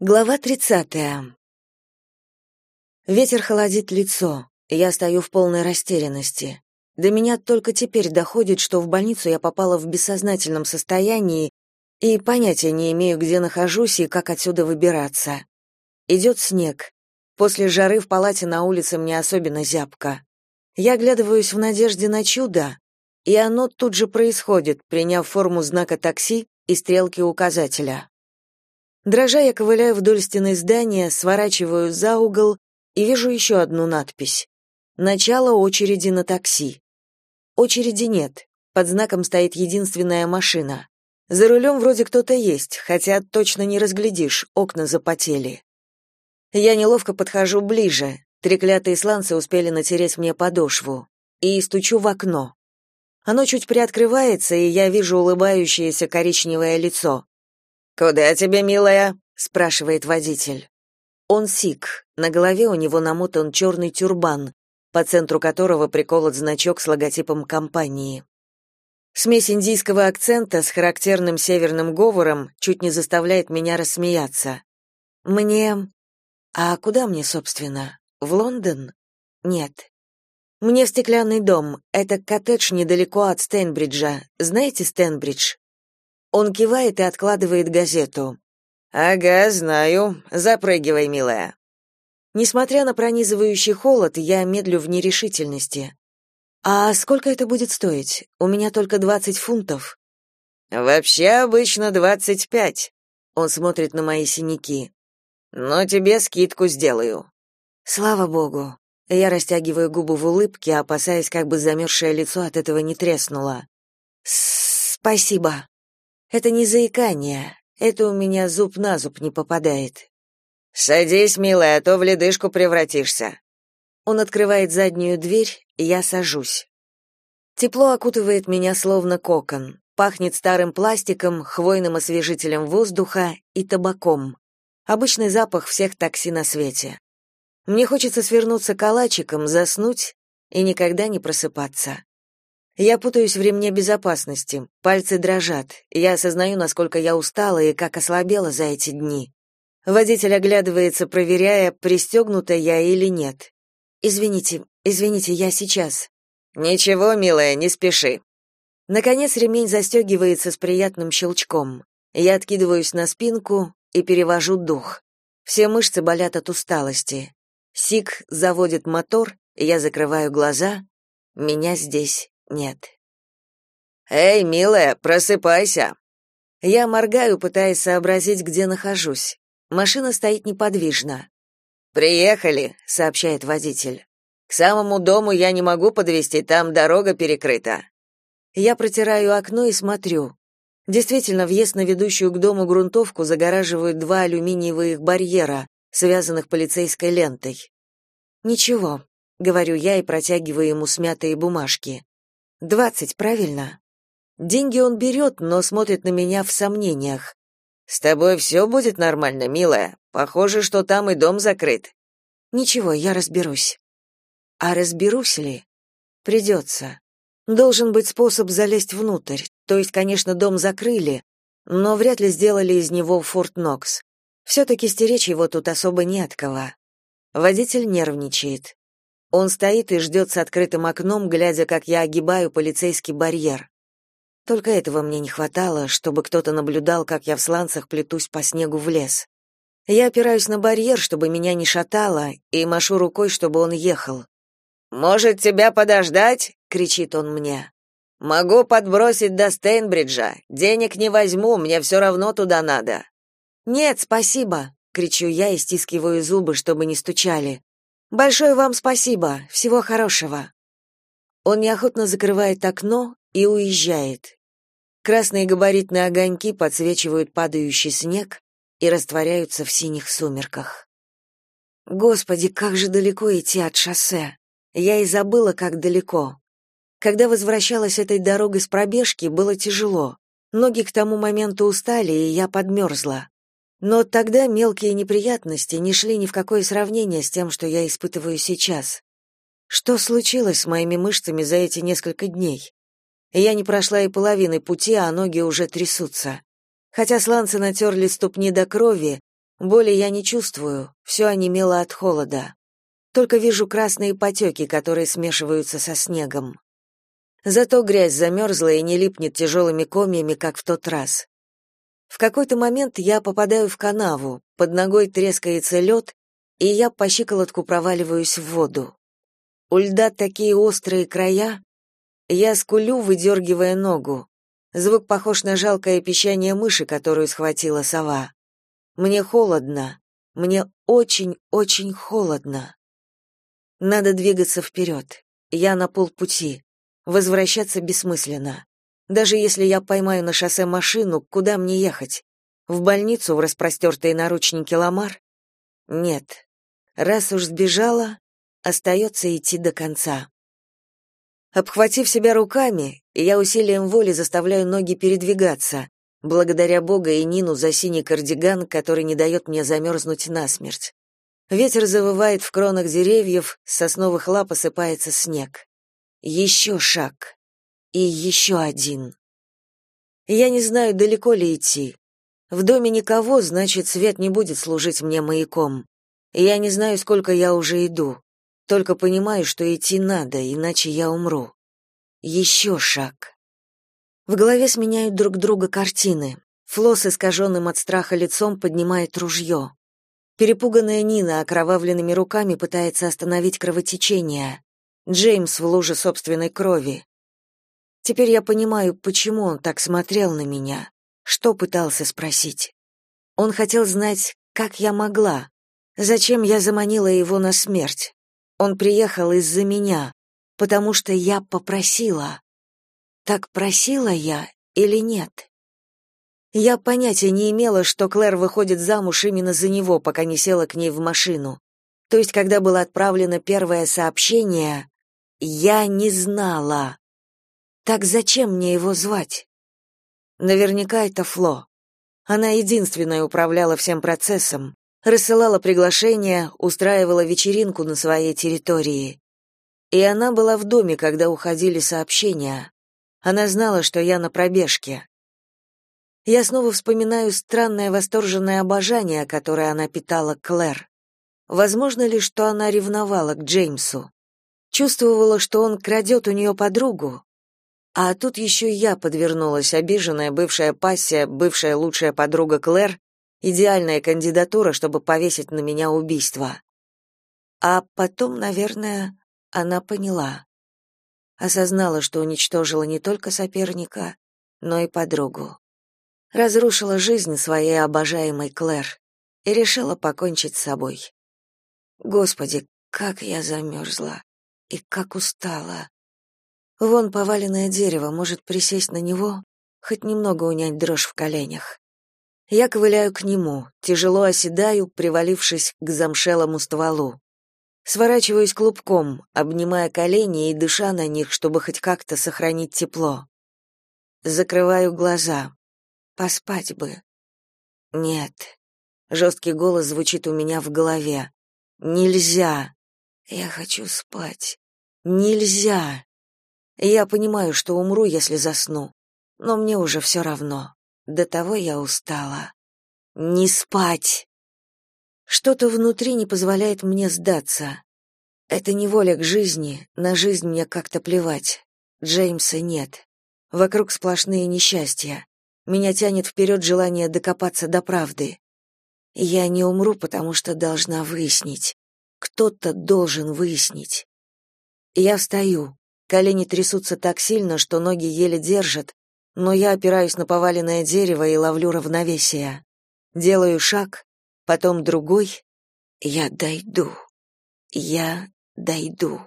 Глава 30. Ветер холодит лицо. Я стою в полной растерянности. До меня только теперь доходит, что в больницу я попала в бессознательном состоянии и понятия не имею, где нахожусь и как отсюда выбираться. Идет снег. После жары в палате на улице мне особенно зябко. Я оглядываюсь в надежде на чудо, и оно тут же происходит, приняв форму знака такси и стрелки указателя. Дрожа я ковыляю вдоль стены здания, сворачиваю за угол и вижу еще одну надпись. Начало очереди на такси. Очереди нет. Под знаком стоит единственная машина. За рулем вроде кто-то есть, хотя точно не разглядишь, окна запотели. Я неловко подхожу ближе. Треклятые сланцы успели натереть мне подошву. И стучу в окно. Оно чуть приоткрывается, и я вижу улыбающееся коричневое лицо. «Куда тебе, милая?» — спрашивает водитель. Он сик, на голове у него намотан черный тюрбан, по центру которого приколот значок с логотипом компании. Смесь индийского акцента с характерным северным говором чуть не заставляет меня рассмеяться. Мне... А куда мне, собственно? В Лондон? Нет. Мне в стеклянный дом. Это коттедж недалеко от Стэнбриджа. Знаете Стэнбридж? Он кивает и откладывает газету. Ага, знаю. Запрыгивай, милая. Несмотря на пронизывающий холод, я медлю в нерешительности. А сколько это будет стоить? У меня только двадцать фунтов. Вообще обычно двадцать пять. Он смотрит на мои синяки. Но тебе скидку сделаю. Слава богу. Я растягиваю губы в улыбке, опасаясь, как бы замерзшее лицо от этого не треснуло. Спасибо. Это не заикание, это у меня зуб на зуб не попадает. Садись, милая, а то в ледышку превратишься. Он открывает заднюю дверь, и я сажусь. Тепло окутывает меня словно кокон. Пахнет старым пластиком, хвойным освежителем воздуха и табаком. Обычный запах всех такси на свете. Мне хочется свернуться калачиком, заснуть и никогда не просыпаться. Я путаюсь в ремне безопасности, пальцы дрожат. Я осознаю, насколько я устала и как ослабела за эти дни. Водитель оглядывается, проверяя, пристегнута я или нет. Извините, извините, я сейчас. Ничего, милая, не спеши. Наконец ремень застегивается с приятным щелчком. Я откидываюсь на спинку и перевожу дух. Все мышцы болят от усталости. Сик заводит мотор, я закрываю глаза. Меня здесь нет. Эй, милая, просыпайся. Я моргаю, пытаясь сообразить, где нахожусь. Машина стоит неподвижно. Приехали, сообщает водитель. К самому дому я не могу подвезти, там дорога перекрыта. Я протираю окно и смотрю. Действительно, въезд на ведущую к дому грунтовку загораживают два алюминиевых барьера, связанных полицейской лентой. Ничего, говорю я и протягиваю ему смятые бумажки. Двадцать, правильно? Деньги он берет, но смотрит на меня в сомнениях. С тобой все будет нормально, милая. Похоже, что там и дом закрыт. Ничего, я разберусь. А разберусь ли? Придется. Должен быть способ залезть внутрь. То есть, конечно, дом закрыли, но вряд ли сделали из него Форт Нокс. Все-таки стеречь его тут особо не от кого. Водитель нервничает. Он стоит и ждет с открытым окном, глядя, как я огибаю полицейский барьер. Только этого мне не хватало, чтобы кто-то наблюдал, как я в сланцах плетусь по снегу в лес. Я опираюсь на барьер, чтобы меня не шатало, и машу рукой, чтобы он ехал. «Может, тебя подождать?» — кричит он мне. «Могу подбросить до Стейнбриджа. Денег не возьму, мне все равно туда надо». «Нет, спасибо», — кричу я и стискиваю зубы, чтобы не стучали. Большое вам спасибо. Всего хорошего. Он неохотно закрывает окно и уезжает. Красные габаритные огоньки подсвечивают падающий снег и растворяются в синих сумерках. Господи, как же далеко идти от шоссе. Я и забыла, как далеко. Когда возвращалась этой дорогой с пробежки, было тяжело. Ноги к тому моменту устали, и я подмерзла. Но тогда мелкие неприятности не шли ни в какое сравнение с тем, что я испытываю сейчас. Что случилось с моими мышцами за эти несколько дней? Я не прошла и половины пути, а ноги уже трясутся. Хотя сланцы натерли ступни до крови, Боли я не чувствую, все онемело от холода. Только вижу красные потеки, которые смешиваются со снегом. Зато грязь замерзла и не липнет тяжелыми комьями, как в тот раз. В какой-то момент я попадаю в канаву, под ногой трескается лед, и я по щиколотку проваливаюсь в воду. У льда такие острые края, я скулю, выдергивая ногу. Звук похож на жалкое пищание мыши, которую схватила сова. Мне холодно. Мне очень-очень холодно. Надо двигаться вперед. Я на полпути. Возвращаться бессмысленно. Даже если я поймаю на шоссе машину, куда мне ехать? В больницу в распростертые наручники Ламар? Нет. Раз уж сбежала, остается идти до конца. Обхватив себя руками, я усилием воли заставляю ноги передвигаться, благодаря Бога и Нину за синий кардиган, который не дает мне замерзнуть насмерть. Ветер завывает в кронах деревьев, с сосновых лап осыпается снег. Еще шаг. И еще один. Я не знаю, далеко ли идти. В доме никого, значит, свет не будет служить мне маяком. Я не знаю, сколько я уже иду. Только понимаю, что идти надо, иначе я умру. Еще шаг. В голове сменяют друг друга картины. Фло с искаженным от страха лицом поднимает ружье. Перепуганная Нина окровавленными руками пытается остановить кровотечение. Джеймс в луже собственной крови. Теперь я понимаю, почему он так смотрел на меня, что пытался спросить. Он хотел знать, как я могла, зачем я заманила его на смерть. Он приехал из-за меня, потому что я попросила. Так просила я или нет? Я понятия не имела, что Клэр выходит замуж именно за него, пока не села к ней в машину. То есть, когда было отправлено первое сообщение, я не знала. Так зачем мне его звать? Наверняка это Фло. Она единственная управляла всем процессом, рассылала приглашения, устраивала вечеринку на своей территории. И она была в доме, когда уходили сообщения. Она знала, что я на пробежке. Я снова вспоминаю странное восторженное обожание, которое она питала Клэр. Возможно ли, что она ревновала к Джеймсу? Чувствовала, что он крадет у нее подругу? А тут еще я подвернулась, обиженная бывшая пассия, бывшая лучшая подруга Клэр, идеальная кандидатура, чтобы повесить на меня убийство. А потом, наверное, она поняла осознала, что уничтожила не только соперника, но и подругу. Разрушила жизнь своей обожаемой Клэр и решила покончить с собой. Господи, как я замерзла и как устала. Вон поваленное дерево, может присесть на него, хоть немного унять дрожь в коленях. Я ковыляю к нему, тяжело оседаю, привалившись к замшелому стволу. Сворачиваюсь клубком, обнимая колени и дыша на них, чтобы хоть как-то сохранить тепло. Закрываю глаза. Поспать бы. Нет. Жесткий голос звучит у меня в голове. Нельзя. Я хочу спать. Нельзя. Я понимаю, что умру, если засну, но мне уже все равно. До того я устала. Не спать. Что-то внутри не позволяет мне сдаться. Это не воля к жизни, на жизнь мне как-то плевать. Джеймса нет. Вокруг сплошные несчастья. Меня тянет вперед желание докопаться до правды. Я не умру, потому что должна выяснить. Кто-то должен выяснить. Я встаю. Колени трясутся так сильно, что ноги еле держат, но я опираюсь на поваленное дерево и ловлю равновесие. Делаю шаг, потом другой. Я дойду. Я дойду.